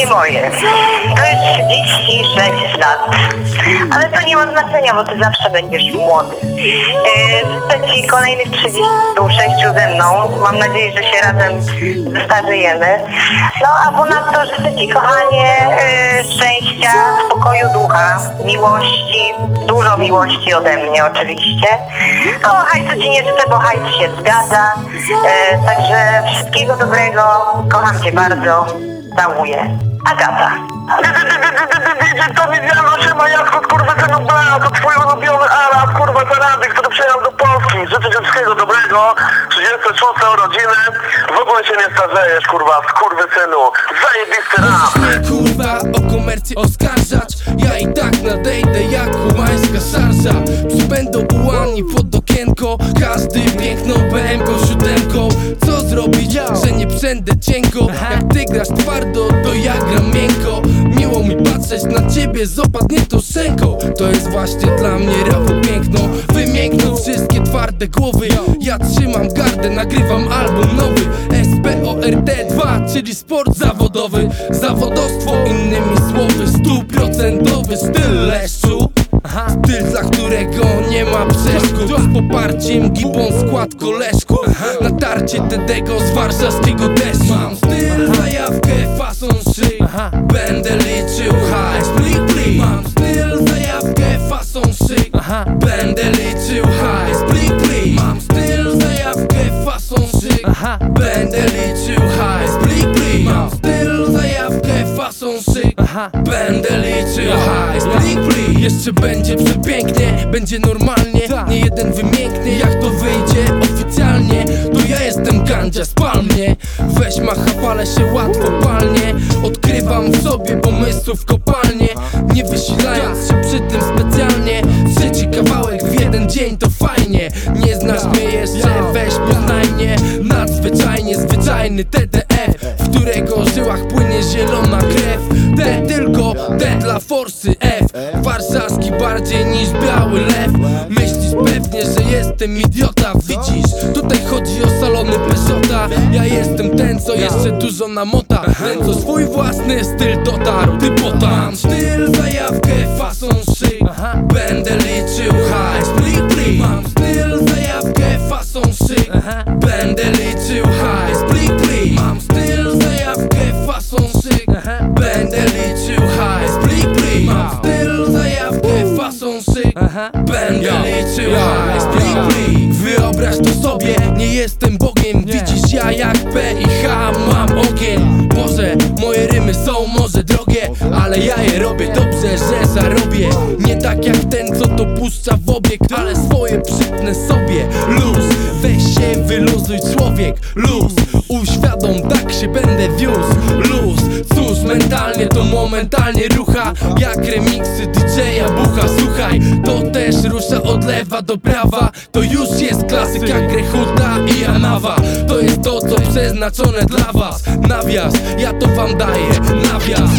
nie moje. To jest 36 lat. Ale to nie ma znaczenia, bo ty zawsze będziesz młody. Życzę ci kolejnych 36 ze mną. Mam nadzieję, że się razem zestarzejemy. No a ponadto życzę ci, kochanie, yy, szczęścia, spokoju ducha, miłości, dużo miłości ode mnie oczywiście. No hajcu ci nie życzę, bo hajc się zgadza. Yy, Także wszystkiego dobrego. Kocham cię bardzo. Całuję. Agata. To Widziano się Majatko, kurwa, ten Bela, to twój ulubiony Arab, kurwa, Taradyk, który przyjechał do Polski. Życzę ci wszystkiego dobrego, 36 urodziny, w ogóle się nie starzejesz, kurwa, synu. Zajebisty rap. kurwa o komercję oskarżać Ja i tak nadejdę jak kubańska szarża Przybędą ułani pod okienko Każdy piękną BM-ką, siódemką Co zrobić, że nie przędę cienko. Jak ty grasz twardo, to ja gram miękko. Miło mi patrzeć na ciebie z opadniętą szczęką To jest właśnie dla mnie rapu piękno. Wymiękną wszystkie twarde głowy. Ja trzymam gardę, nagrywam album nowy. SPORT2, czyli sport zawodowy. Zawodostwo, innymi słowy Stuprocentowy styl leszczu ma przeszkód Z poparciem gibon skład koleżków Natarcie Tedego z warszawskiego deszczu Mam styl, zajawkę, fason szyk Będę liczył hajs, plik plik Mam styl, zajawkę, fason szyk Będę liczył hajs, plik plik Mam styl, zajawkę, fason szyk Będę liczył hajs, szyk Będę liczył. Hajs, Jeszcze będzie przepięknie, będzie normalnie. Nie jeden wymięknie, jak to wyjdzie? Oficjalnie. To ja jestem gandzia, spal mnie. Weź macha, palę się łatwo palnie. Odkrywam w sobie pomysłów kopalnie. Nie wysilając się przy tym specjalnie. Trzeci kawałek w jeden dzień to fajnie. Nie znasz mnie jeszcze, weź poznaj mnie Nadzwyczajnie zwyczajny TDF W którego żyłach płynie zielona krew T tylko, T dla forsy F. Warszawski bardziej niż biały lew. Myślisz pewnie, że jestem idiota Widzisz, tutaj chodzi o salony Peugeota. Ja jestem ten, co jeszcze dużo namota Ten, co swój własny styl dotarł. Ty potam szyk Będę liczył hajs, plik plik Wyobraź to sobie, nie jestem Bogiem. Widzisz ja jak P i H mam ogień. Boże, moje rymy są może drogie Ale ja je robię. Dobrze, że zarobię. Nie tak jak ten, co to puszcza w obieg Ale swoje przypnę sobie. Luz, weź się wyluzuj człowiek. Luz, uświadom, tak się będę wiózł. Luz, cóż, mentalnie to momentalnie rucha Jak remiksy Słuchaj, to też rusza od lewa do prawa. To już jest klasyk jak Grechuta i Anawa To jest to, co przeznaczone dla was. Nawias, ja to wam daję, nawias